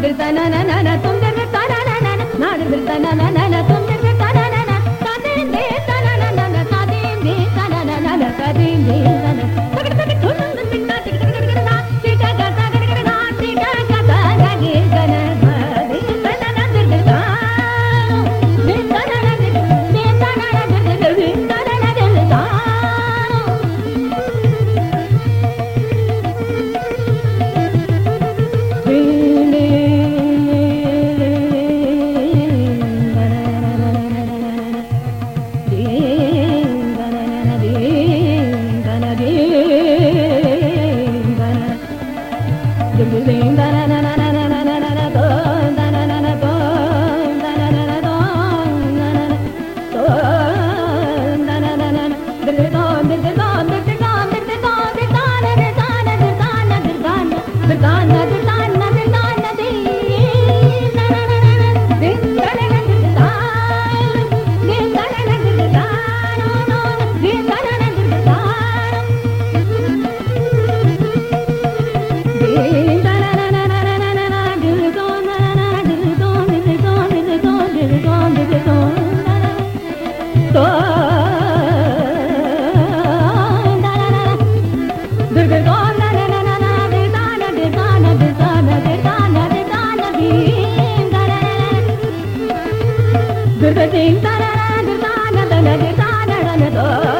நாடுகள் தன நாடுகள் தன நாடுகள் தன తాన తాన